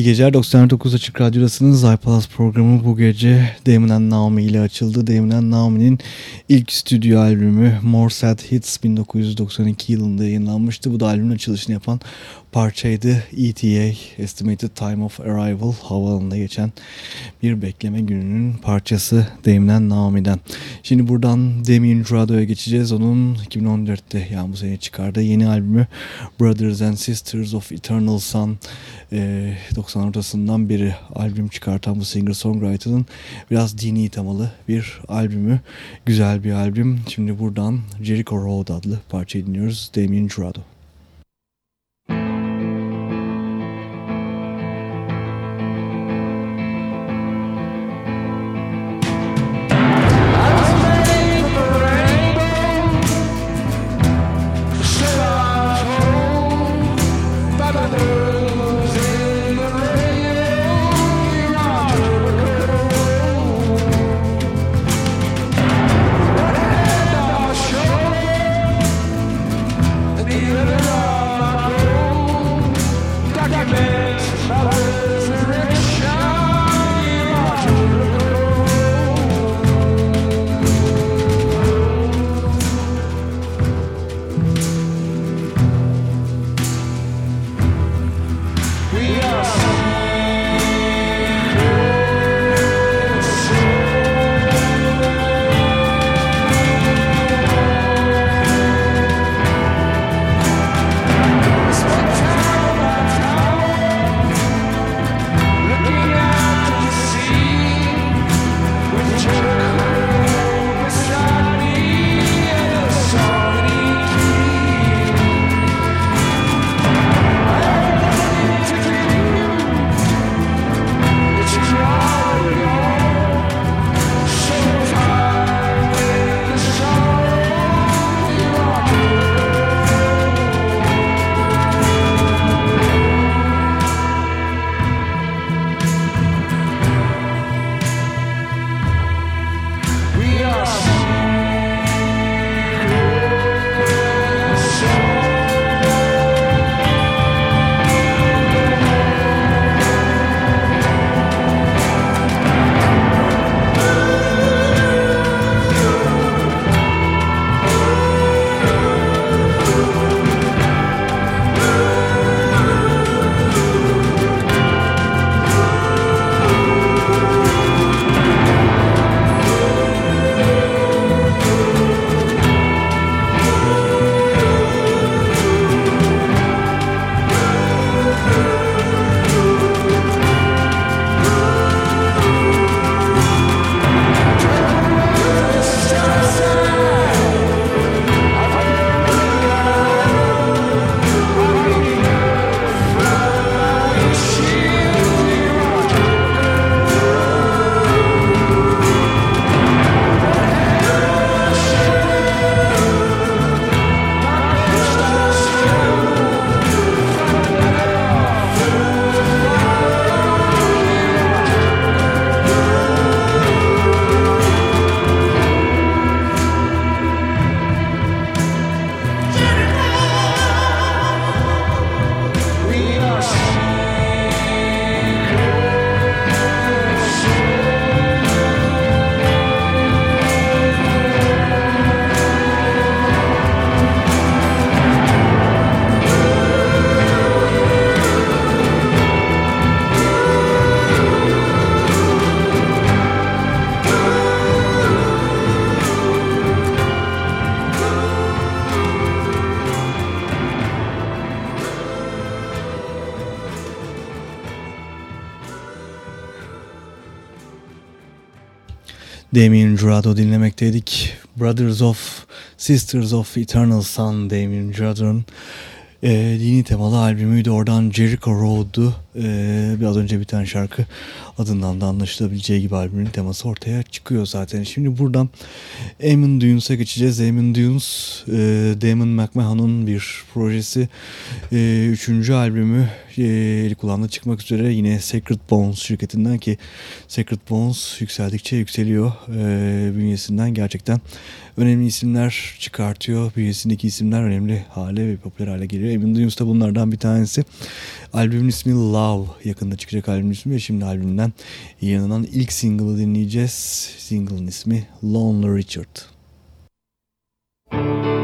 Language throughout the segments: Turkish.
İyi geceler 99 Açık Radyo'dasınız. Zaypalas programı bu gece Damon and Naomi ile açıldı. Damon and Naomi'nin ilk stüdyo albümü More Sad Hits 1992 yılında yayınlanmıştı. Bu da albümün açılışını yapan parçaydı. ETA, Estimated Time of Arrival, havaalanında geçen bir bekleme gününün parçası Damien Naomi'den. Şimdi buradan Damien Jurado'ya geçeceğiz. Onun 2014'te yani bu sene çıkardığı yeni albümü Brothers and Sisters of Eternal Sun e, 90 ortasından beri albüm çıkartan bu singer-songwriter'ın biraz dini temalı bir albümü. Güzel bir albüm. Şimdi buradan Jericho Road adlı parçayı dinliyoruz. Damien Jurado. Damien Jurado dinlemekteydik. Brothers of Sisters of Eternal Sun Damien Jurado'nun e, dini temalı albümüydü. Oradan Jericho Road'du. E, biraz önce biten şarkı adından da anlaşılabileceği gibi albümün teması ortaya çıkıyor zaten. Şimdi buradan Eamon Dunes'a geçeceğiz. Eamon Dunes, e, Damon McMahon'un bir projesi. E, üçüncü albümü e, kulağına çıkmak üzere yine Sacred Bones şirketinden ki Sacred Bones yükseldikçe yükseliyor. E, bünyesinden gerçekten önemli isimler çıkartıyor. Bünyesindeki isimler önemli hale ve popüler hale geliyor. Eamon Dunes da bunlardan bir tanesi. Albümün ismi Love. Yakında çıkacak albümün ismi ve şimdi albümden yanılan ilk single'ı dinleyeceğiz. Single'ın ismi Lonely Richard. Müzik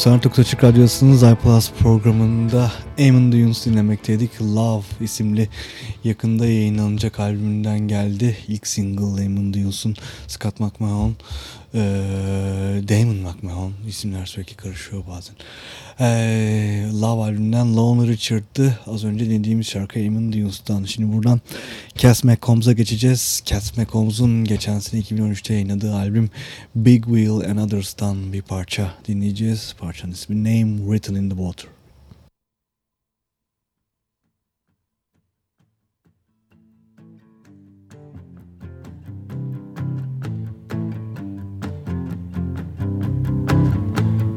99 Açık Radyosu'nun iPlus programında Eamon Dunes dinlemekteydik. Love isimli yakında yayınlanacak albümünden geldi. İlk single Eamon Dunes'un Scott McMahon, ee, Damon McMahon isimler sürekli karışıyor bazen. Ee, Love albümünden Lone Richard'dı. Az önce dinlediğimiz şarkı Eamon Dunes'tan. Şimdi buradan Cass McCombs'a geçeceğiz. Cass McCombs'un geçen sene 2013'te yayınladığı albüm Big Wheel and Others'tan bir parça dinleyeceğiz. Parçanın ismi Name Written in the Water.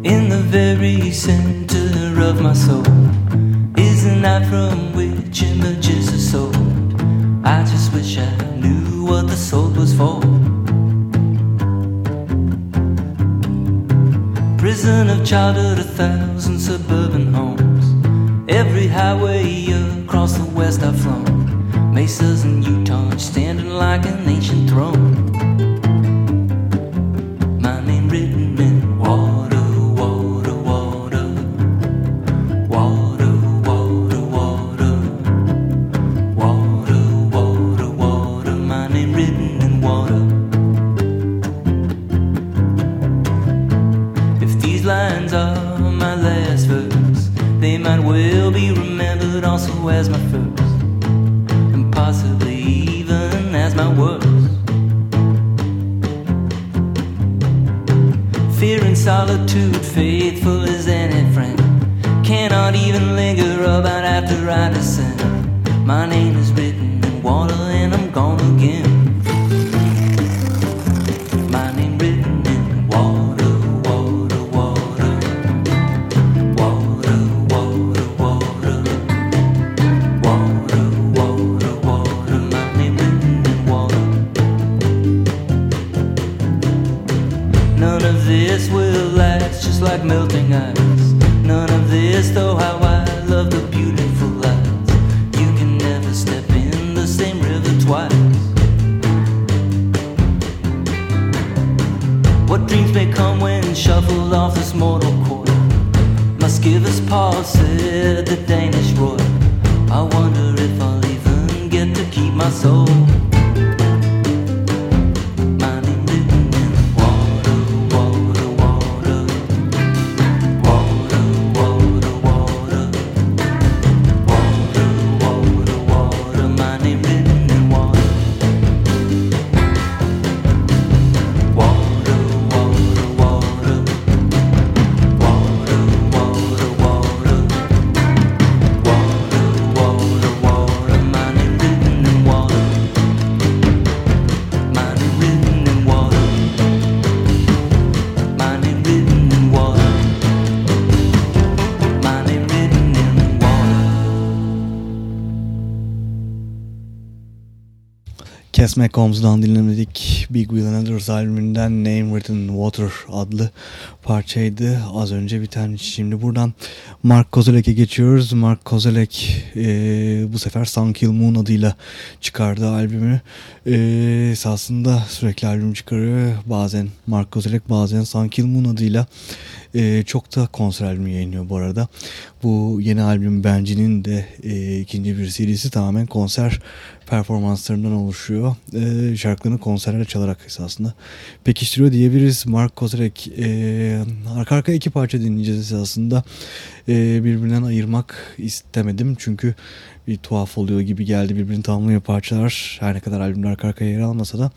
In the very center of my soul is a night from which images are sold. I just wish I knew what the soul was for. Prison of childhood, a thousand suburban homes. Every highway across the west I've flown. Mesas and Utah standing like an ancient throne. My name written in Cass McCombs'dan dinlemedik. Big Wheel and Others albümünden Name Written Water adlı parçaydı. Az önce biten. Şimdi buradan Mark Kozelek'e geçiyoruz. Mark Kozelek e, bu sefer Sun Kill Moon adıyla çıkardı albümü. E, esasında sürekli albüm çıkarıyor. Bazen Mark Kozelek bazen Sun Kill Moon adıyla e, çok da konser albümü yayınlıyor bu arada. Bu yeni albüm Benci'nin de e, ikinci bir serisi tamamen konser performanslarından oluşuyor. E, şarkılarını konserlerde çalarak esasında pekiştiriyor diyebiliriz. Mark Kozarek e, arka arkaya iki parça dinleyeceğiz esasında. E, birbirinden ayırmak istemedim çünkü bir tuhaf oluyor gibi geldi birbirini tamamlıyor parçalar. Her ne kadar albümler arka arkaya yer almasa da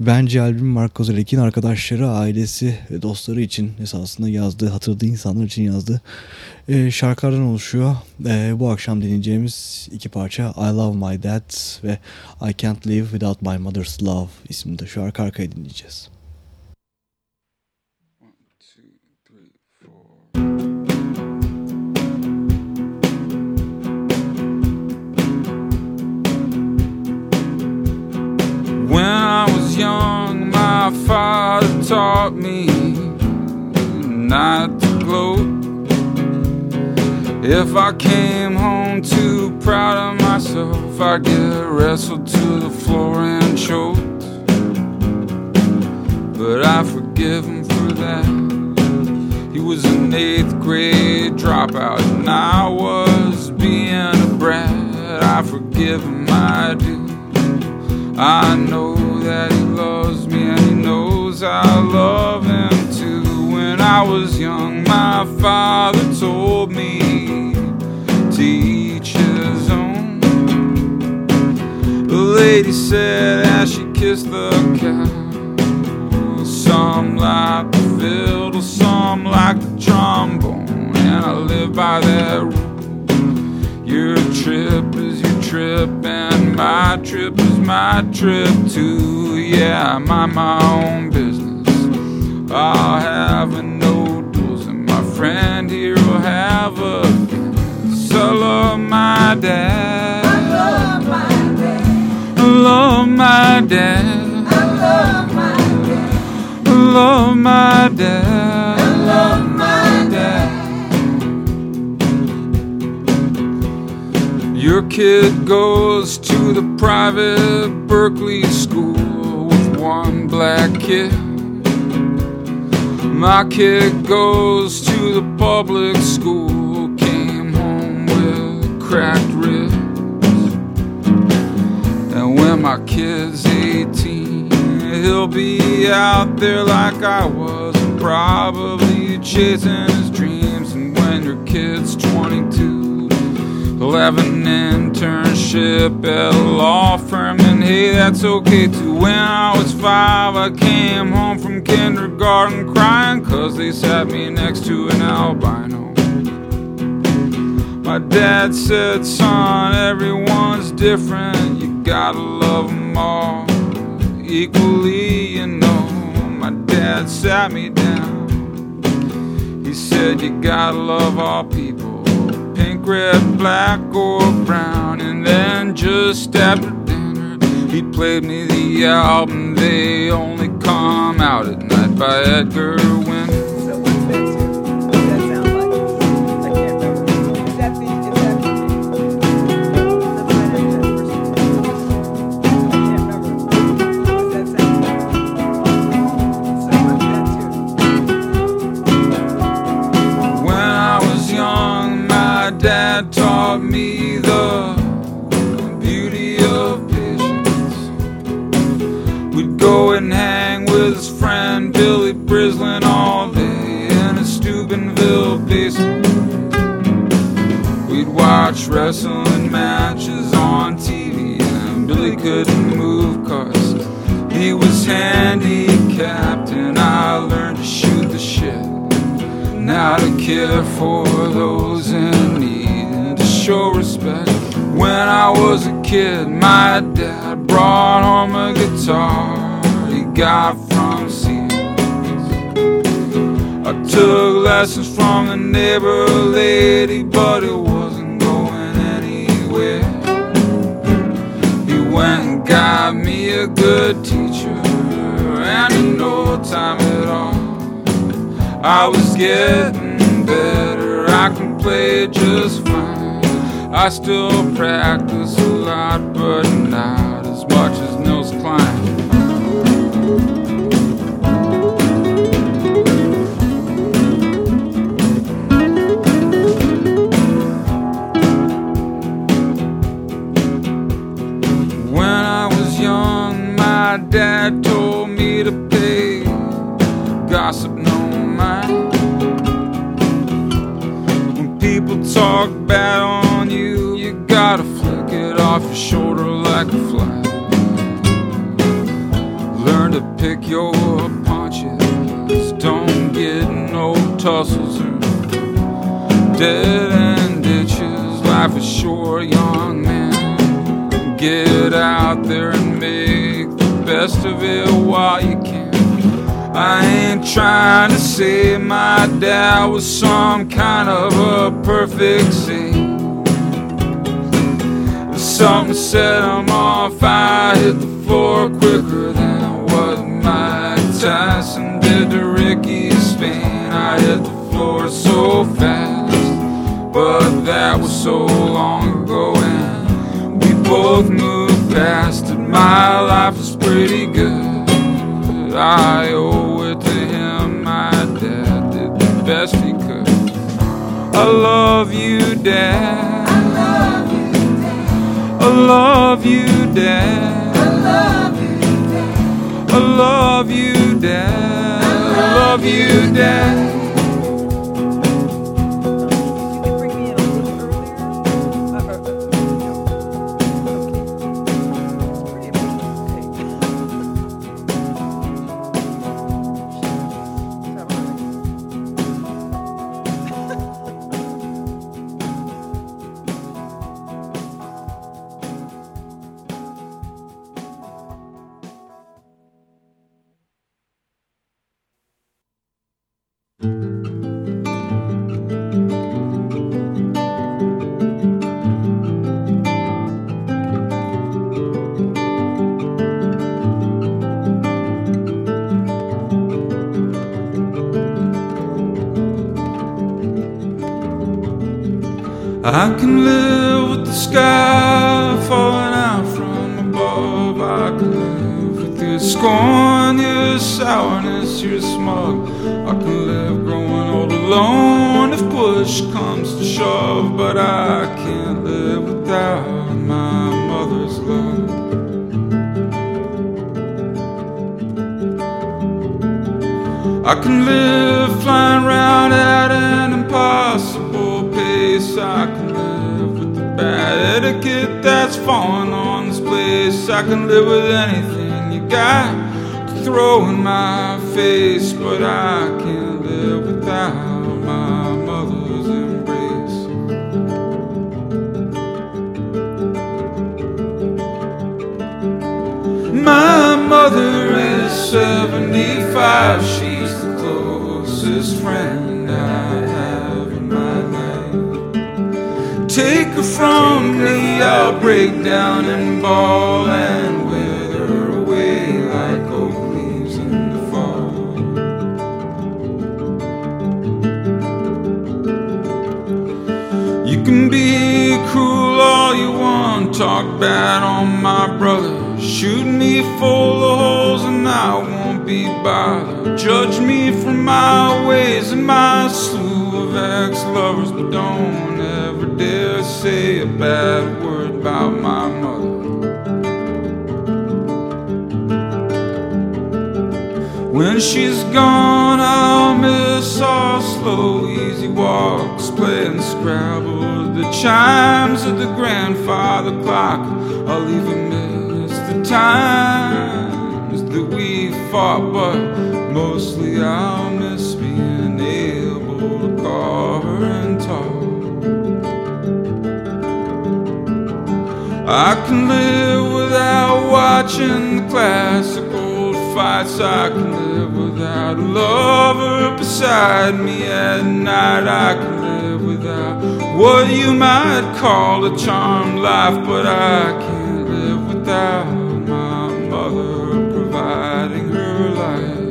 bence albüm Mark Kozarek'in arkadaşları, ailesi ve dostları için esasında yazdığı, hatırladığı insanlar için yazdığı e, şarkılardan oluşuyor. E, bu akşam dinleyeceğimiz iki parça I Love My Dad ve I Can't Live Without My Mother's Love isminde şu arka arkaya dinleyeceğiz. Young, my father taught me not to gloat. If I came home too proud of myself, I'd get wrestled to the floor and choked. But I forgive him for that. He was an eighth grade dropout, and I was being a brat. I forgive him, I do. I know was young, my father told me to each his own. The lady said as she kissed the cow. Some like the fiddle, some like the trombone, and I live by that rule. Your trip is your trip, and my trip is my trip too. Yeah, I mind my own business. I'll have a friend here will have a love my dad. I love my dad. I love my dad. I love my dad. I love my dad. Your kid goes to the private Berkeley school with one black kid. My kid goes to the public school, came home with cracked ribs. And when my kid's 18, he'll be out there like I was, probably chasing his dreams. And when your kid's 22, he'll have an internship at a law firm, and hey, that's okay too. When I was five, I came home from kindergarten crying, cause they sat me next to an albino. My dad said, son, everyone's different. You gotta love them all equally, you know. My dad sat me down. He said, You gotta love all people, red, black, or brown. And then just after dinner, he played me the album They Only Come Out at Night by Edgar Winter. Wrestling matches on TV, and Billy couldn't move cause he was handicapped, and I learned to shoot the shit. Now to care for those in need and to show respect. When I was a kid, my dad brought home a guitar he got from Sears. I took lessons from the neighbor lady, but it got me a good teacher, and in no time at all. I was getting better, I can play just fine. I still practice a lot, but not talk bad on you, you gotta flick it off your shoulder like a fly. Learn to pick your punches, don't get no tussles or dead end ditches. Life is short, young man. Get out there and make the best of it while you can. I ain't trying to say my dad was some kind of a perfect saint. If something set him off, I hit the floor quicker than what Mike Tyson did to Ricky Spain. I hit the floor so fast, but that was so long ago, and we both moved past it. My life is pretty good. I owe it to him. My dad did the best he could. I love you, dad. I love you, Dad. I love you, Dad. I love you, Dad. I love you, Dad. I can live with the sky falling out from above. I can live with your scorn, your sourness, your smug. I can live growing old alone if push comes to shove. But I can't live without my mother's love. I can live flying around at an impossible pace. I can live with the bad etiquette that's fallen on this place. I can live with anything you got to throw in my face, but I can't live without my mother's embrace. My mother is 75. She's from me, I'll break down and bawl and wither away like oak leaves in the fall. You can be cruel all you want, talk bad on my brother. Shoot me full of holes and I won't be bothered. Judge me for my ways and my slew of ex lovers, but don't say a bad word about my mother. When she's gone, I'll miss our slow, easy walks, playing Scrabble, the chimes of the grandfather clock. I'll even miss the times that we fought, but mostly I'll miss being able I can live without watching the classic old fights. I can live without a lover beside me at night. I can live without what you might call a charmed life, but I can't live without my mother providing her life.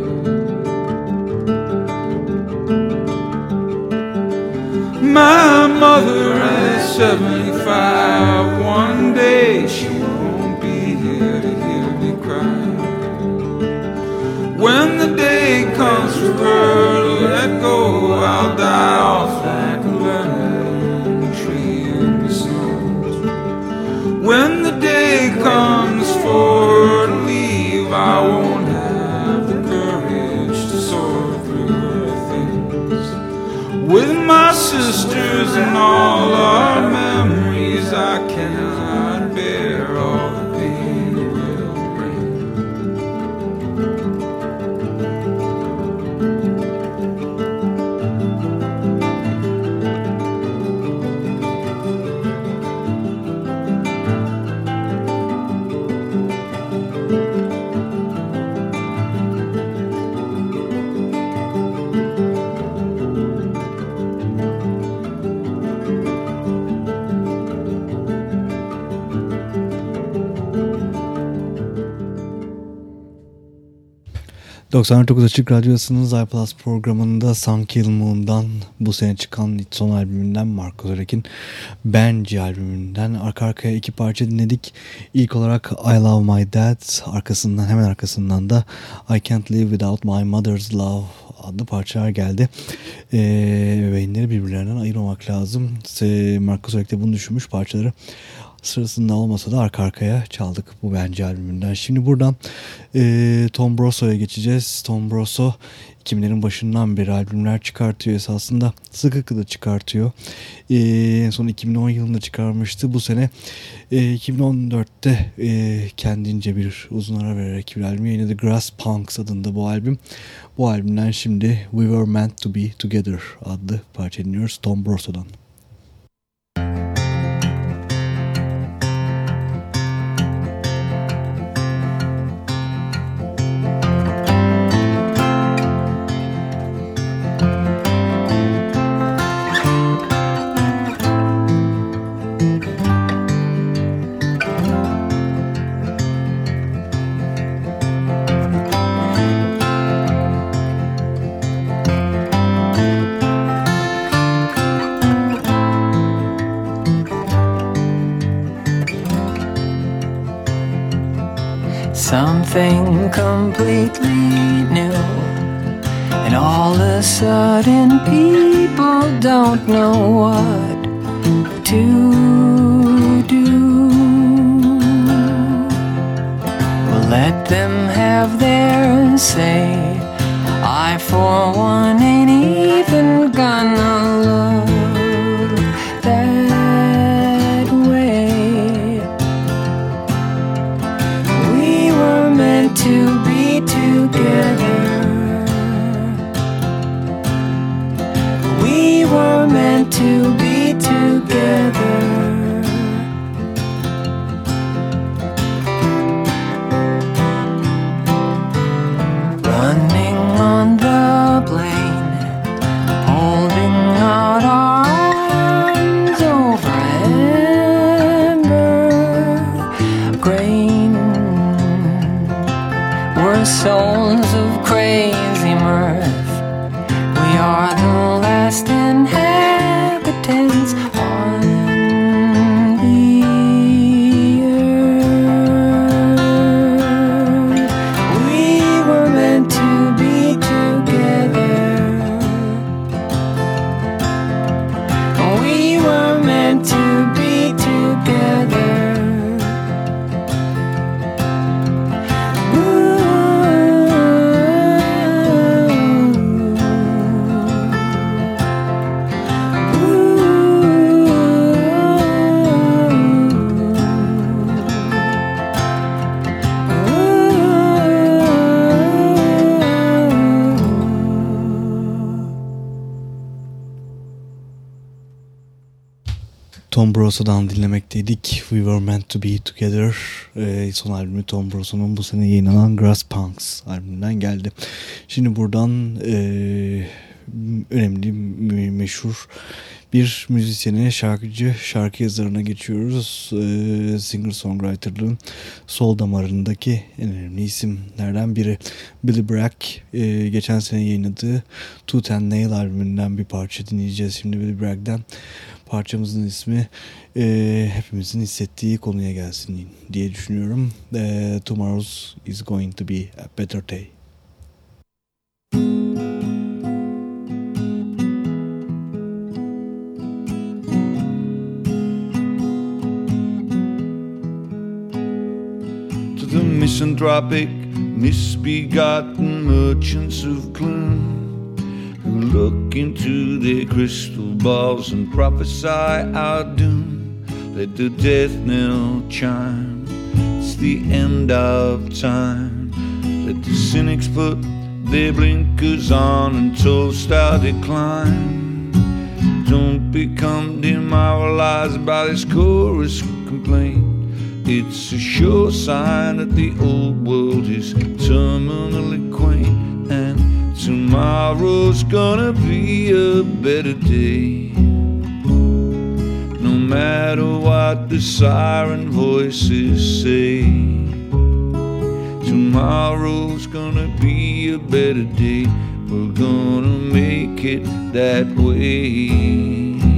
My mother 75. One day she won't be here to hear me cry. When the day comes for her to let go, I'll die off like a learning tree in the sun. When the day comes sisters and all our 99 Açık Radyosu'nun iPlus programında Sun Kill Moon'dan bu sene çıkan son albümünden Marco Zorek'in Benji albümünden arka arkaya iki parça dinledik. İlk olarak I Love My Dad arkasından hemen arkasından da I Can't Live Without My Mother's Love adlı parçalar geldi. Ee, ebeveynleri birbirlerinden ayırmamak lazım. Marco Zorek de bunu düşünmüş parçaları sırasında olmasa da arka arkaya çaldık bu bence albümünden. Şimdi buradan e, Tom Brosso'ya geçeceğiz. Tom Brosso 2000'lerin başından beri albümler çıkartıyor esasında. Sıkıkı da çıkartıyor. E, en son 2010 yılında çıkarmıştı. Bu sene e, 2014'te e, kendince bir uzun ara vererek bir albüm yayınladı. Grass Punks adında bu albüm. Bu albümden şimdi We Were Meant To Be Together adlı parça dinliyoruz Tom Brosso'dan. Tom Brosso'dan dinlemekteydik. We Were Meant To Be Together. Ee, son albümü Tom Brosso'nun bu sene yayınlanan Grass Punks albümünden geldi. Şimdi buradan e, önemli, meşhur bir müzisyene, şarkıcı, şarkı yazarına geçiyoruz. Ee, Singer-songwriterlığın sol damarındaki en önemli isimlerden biri. Billy Bragg e, geçen sene yayınladığı Tooth and Nail albümünden bir parça dinleyeceğiz şimdi Billy Bragg'den. Parçamızın ismi e, hepimizin hissettiği konuya gelsin diye düşünüyorum. E, Tomorrow's is going to be a better day. to the misanthropic, misbegotten merchants of gloom look into their crystal balls and prophesy our doom. Let the death knell chime, it's the end of time. Let the cynics put their blinkers on and toast our decline. Don't become demoralized by this chorus complaint. It's a sure sign that the old world is terminally quaint, tomorrow's gonna be a better day. No matter what the siren voices say, tomorrow's gonna be a better day. We're gonna make it that way.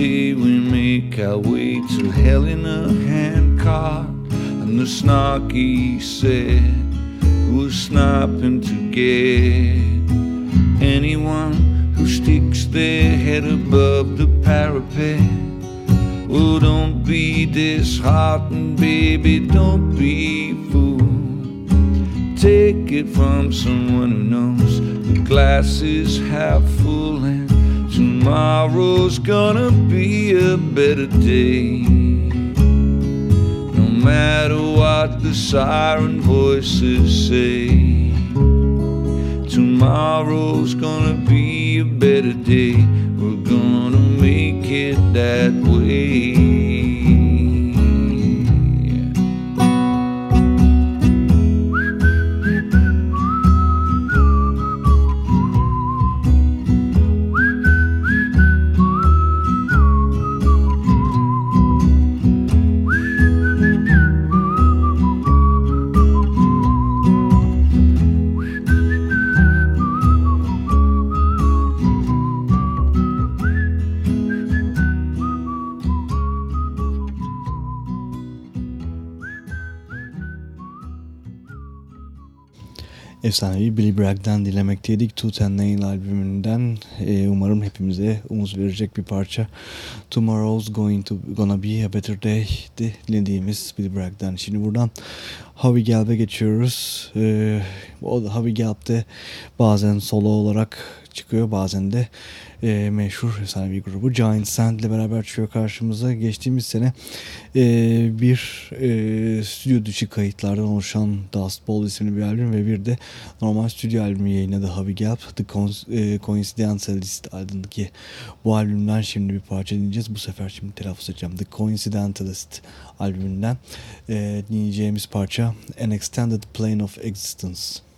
Day we make our way to hell in a handcart and the snarky said Who's snapping to get anyone who sticks their head above the parapet Oh, don't be disheartened, baby, don't be fooled. Take it from someone who knows the glass is half full and tomorrow's gonna be a better day. No matter what the siren voices say, tomorrow's gonna be a better day. We're gonna make it that way. Efsanevi Billy Bragg'den dilemekteydik. Tooth and Nail albümünden e, umarım hepimize umuz verecek bir parça. Tomorrow's going to gonna be a better day'di dinlediğimiz Billy Bragg'den. Şimdi buradan Howie Gelb'e geçiyoruz. E, o da Gelb'de bazen solo olarak çıkıyor bazen de e, meşhur efsanevi grubu Giant Sand ile beraber çıkıyor karşımıza. Geçtiğimiz sene e, bir e, stüdyo dışı kayıtlardan oluşan Dust Bowl isimli bir albüm ve bir de normal stüdyo albümü yayınladı Howie Gelb. The e, Coincidentalist adındaki bu albümden şimdi bir parça dinleyeceğiz. Bu sefer şimdi telaffuz edeceğim. The Coincidentalist albümünden e, dinleyeceğimiz parça An Extended Plane of Existence.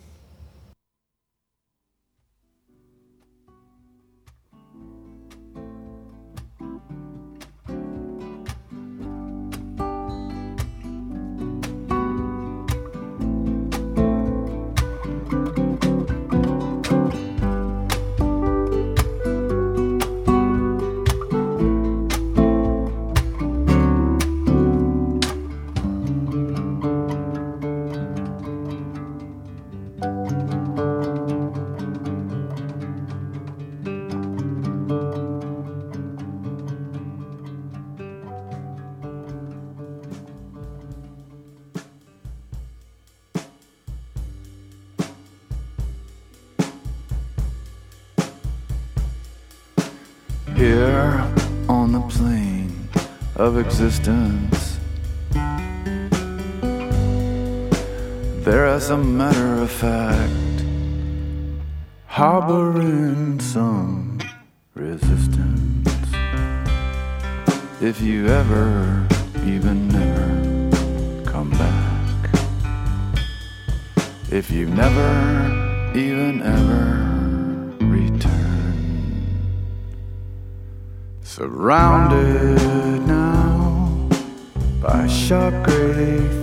Existence, there as a matter of fact, harboring some resistance. If you ever, even never come back, if you never, even ever return. Surrounded sharp grave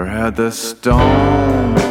Or had the stone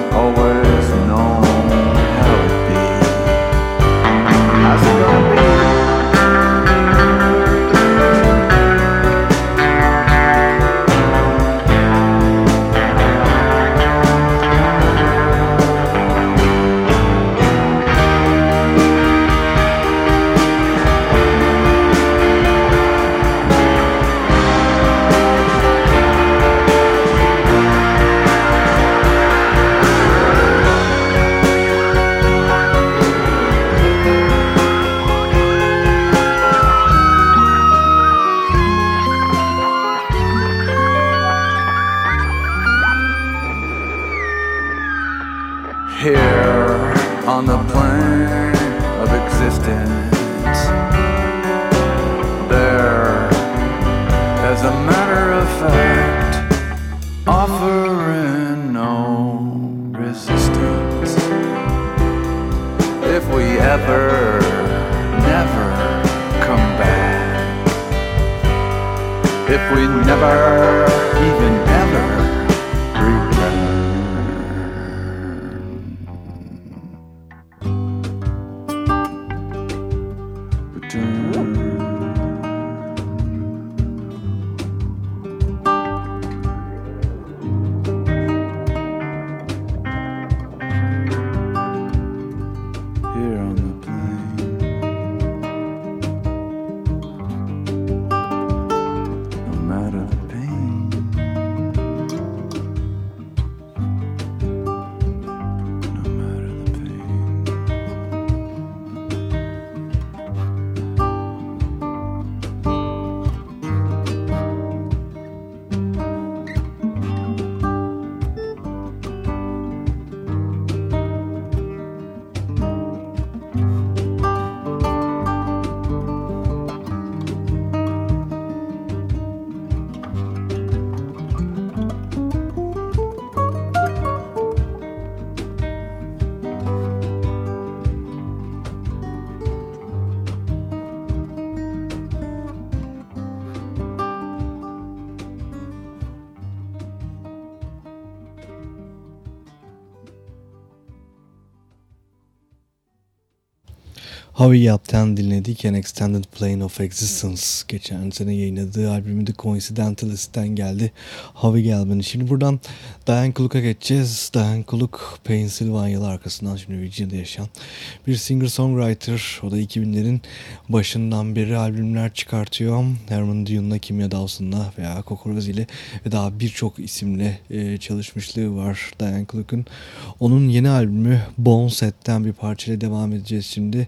Howie Yap'tan dinledik An Extended Plane of Existence. Geçen sene yayınladığı albümü The Coincidentalist'ten geldi. Howie Galvin. Şimdi buradan Diane Cooluk'a geçeceğiz. Diane Cooluk, Pennsylvania'lı arkasından şimdi Virginia'da yaşayan bir singer-songwriter. O da 2000'lerin başından beri albümler çıkartıyor. Herman Dune'la, Kimya Dawson'la veya Kokoroz ile ve daha birçok isimle e, çalışmışlığı var Diane Cooluk'un. Onun yeni albümü Bone Set'ten bir parçayla devam edeceğiz şimdi.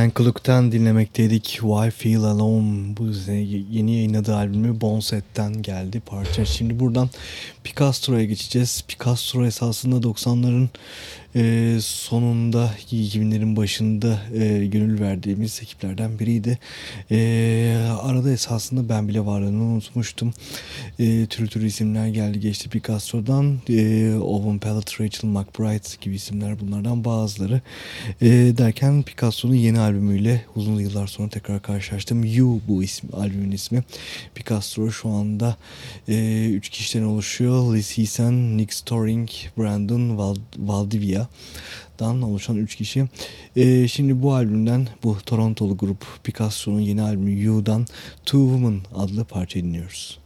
Diane Cook'tan dinlemekteydik Why Feel Alone bu yeni yayınladığı albümü Bonset'ten geldi parça. Şimdi buradan Picastro'ya geçeceğiz. Picastro esasında 90'ların e, sonunda 2000'lerin başında e, gönül verdiğimiz ekiplerden biriydi. E, arada esasında ben bile varlığını unutmuştum. E, türlü türlü isimler geldi geçti Picasso'dan. E, Owen Pallet, Rachel McBride gibi isimler bunlardan bazıları. E, derken Picasso'nun yeni albümüyle uzun yıllar sonra tekrar karşılaştım. You bu isim, albümün ismi. Picasso şu anda e, üç kişiden oluşuyor. Liz Heasen, Nick Storing, Brandon Val Valdivia dan oluşan 3 kişi. E, şimdi bu albümden bu Torontolu grup Picasso'nun yeni albümü You'dan Two Women adlı parça dinliyoruz.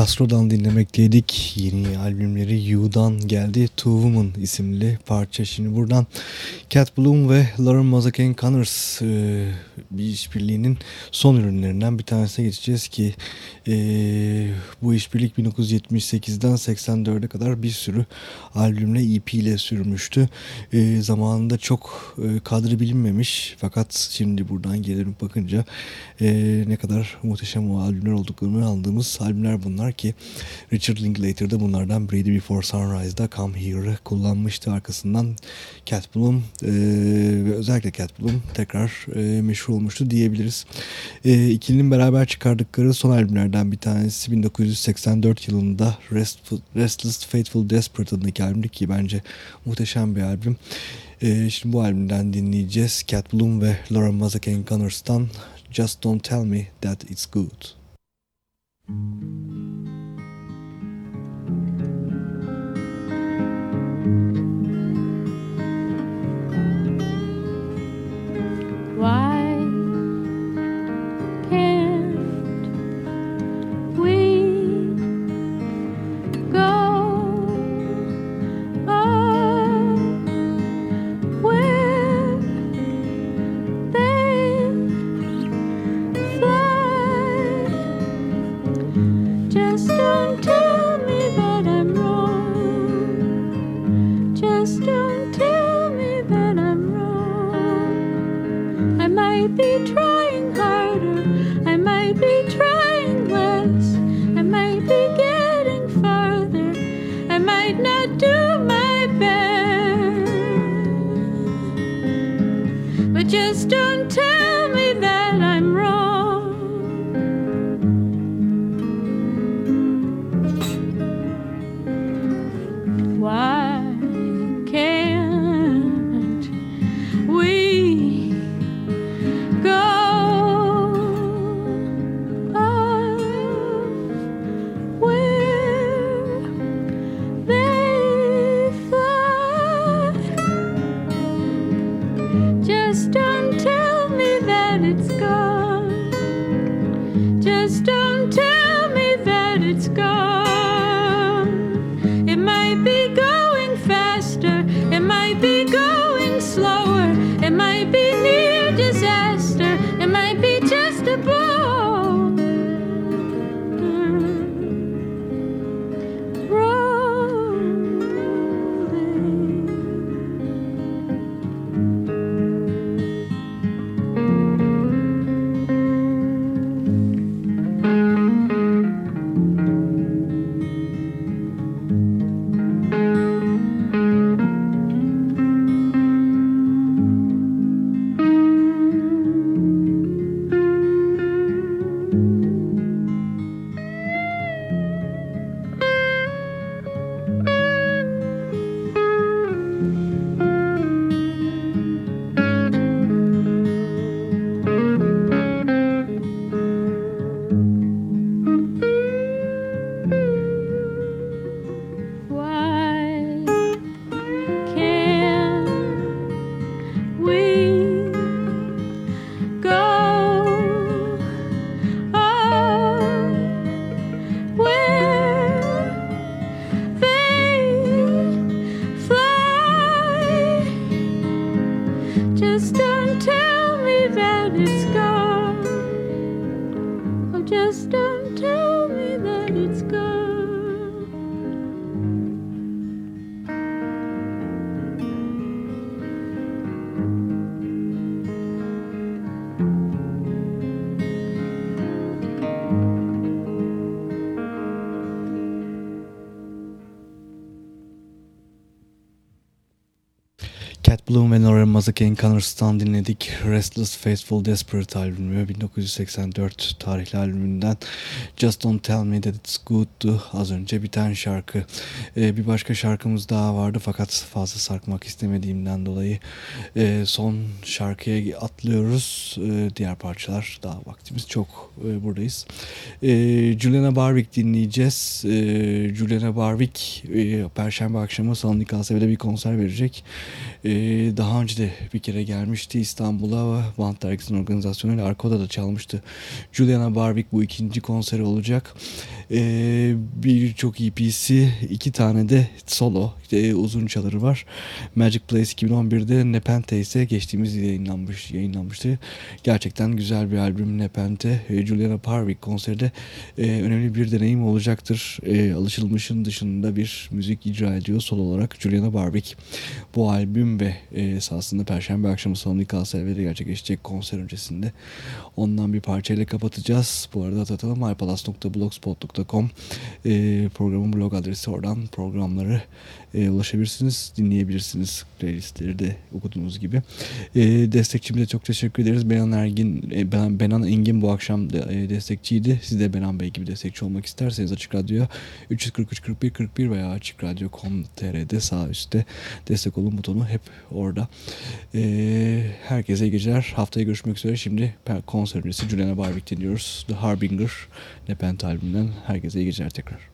Picasso'dan dinlemekteydik. Yeni albümleri You'dan geldi. Two Woman isimli parça. Şimdi buradan Cat Bloom ve Lauren Mazzaken Connors e, bir işbirliğinin son ürünlerinden bir tanesine geçeceğiz ki e, bu işbirlik 1978'den 84'e kadar bir sürü albümle EP ile sürmüştü. E, zamanında çok e, kadri bilinmemiş fakat şimdi buradan gelip bakınca e, ne kadar muhteşem o albümler olduklarını aldığımız albümler bunlar ki Richard Linklater'da bunlardan Brady Before Sunrise'da Come Here'ı kullanmıştı arkasından Cat Bloom e, ve özellikle Cat Bloom tekrar e, meşhur olmuştu diyebiliriz. E, ikilinin beraber çıkardıkları son albümlerden bir tanesi 1984 yılında Restless Faithful Desperate adındaki albümdü ki bence muhteşem bir albüm. E, şimdi bu albümden dinleyeceğiz. Cat Bloom ve Laura Mazzaken Connors'tan Just Don't Tell Me That It's Good. Why Mazzaken Connors'tan dinledik. Restless Faithful Desperate albümü 1984 tarihli albümünden Just Don't Tell Me That It's Good'du az önce biten şarkı. Ee, bir başka şarkımız daha vardı fakat fazla sarkmak istemediğimden dolayı e, son şarkıya atlıyoruz. E, diğer parçalar daha vaktimiz çok e, buradayız. E, Juliana Barwick dinleyeceğiz. E, Juliana Barwick e, Perşembe akşamı Salon Nikaseve'de bir konser verecek. E, daha önce de bir kere gelmişti İstanbul'a Band Dergisi'nin organizasyonuyla Arko'da da çalmıştı. Juliana Barwick bu ikinci konseri olacak. Ee, Birçok EP'si iki tane de solo e, uzun çaları var. Magic Place 2011'de Nepente ise geçtiğimiz yayınlanmış, yayınlanmıştı. Gerçekten güzel bir albüm Nepente. E, Juliana Barwick konseri de e, önemli bir deneyim olacaktır. E, alışılmışın dışında bir müzik icra ediyor solo olarak Juliana Barwick. Bu albüm ve e, esasında Perşembe akşamı Sony KSV'de gerçekleşecek konser öncesinde ondan bir parçayla kapatacağız. Bu arada hatırlatalım mypalas.blogspot.com e, programın blog adresi oradan programları e, ulaşabilirsiniz, dinleyebilirsiniz. Playlistleri de okuduğunuz gibi. E, destekçimize çok teşekkür ederiz. Benan Ergin, e, Benan, Benan Engin bu akşam da, e, destekçiydi. Siz de Benan Bey gibi destekçi olmak isterseniz Açık Radyo'ya 343 41 41 veya açıkradyo.com.tr'de sağ üstte destek olun butonu hep orada. E, herkese iyi geceler. Haftaya görüşmek üzere. Şimdi konser öncesi Juliana Barwick dinliyoruz. The Harbinger Nepent albümünden. Herkese iyi geceler tekrar.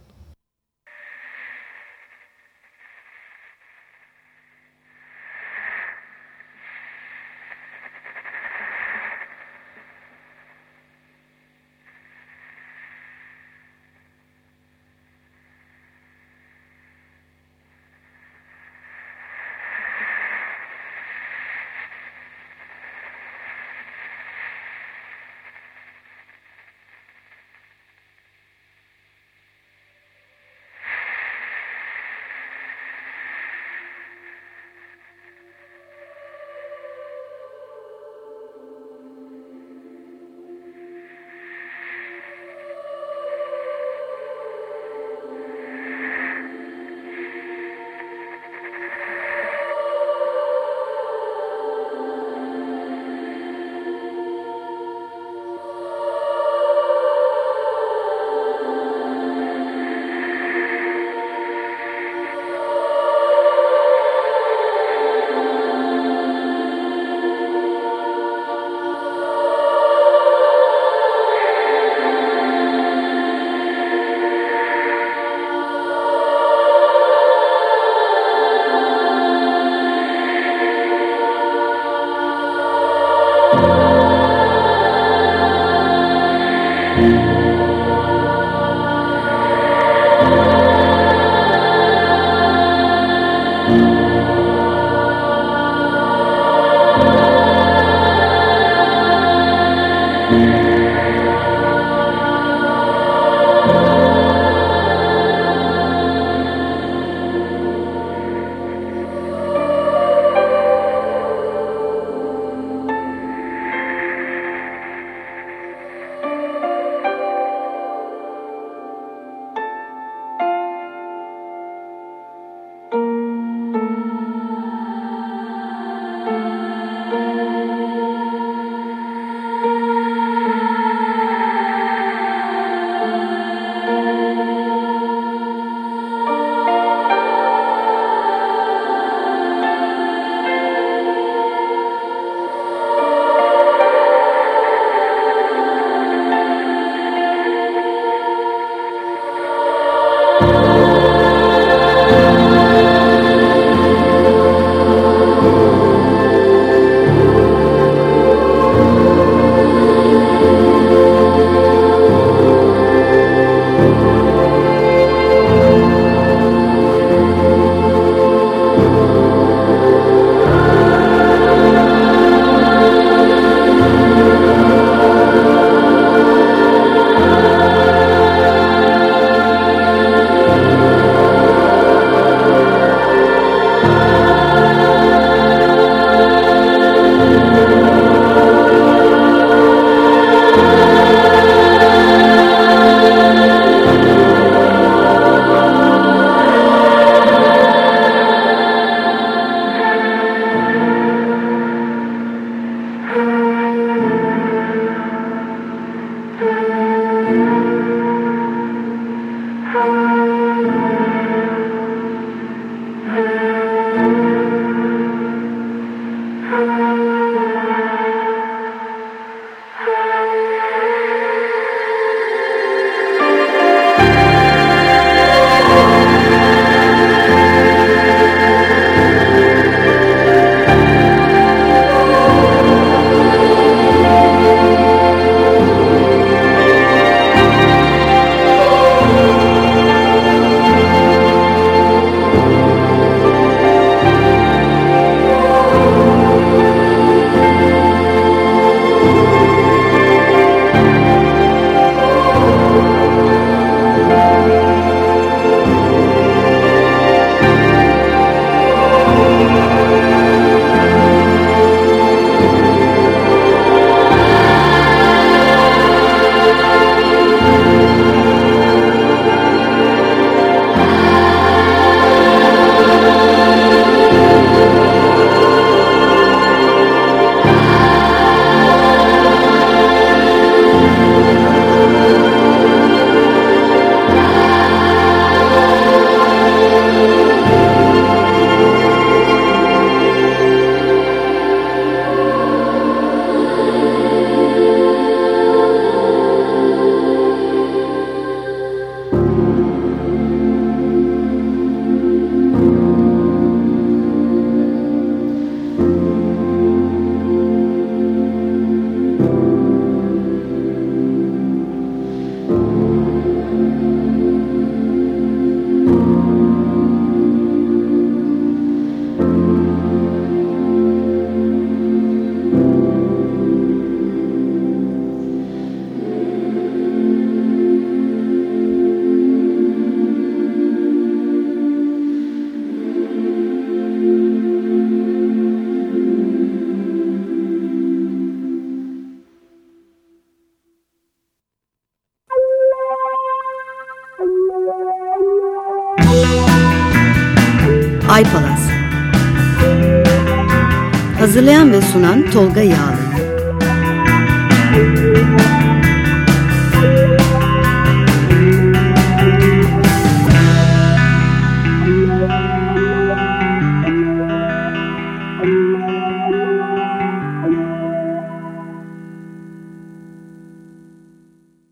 Tolga Yağlı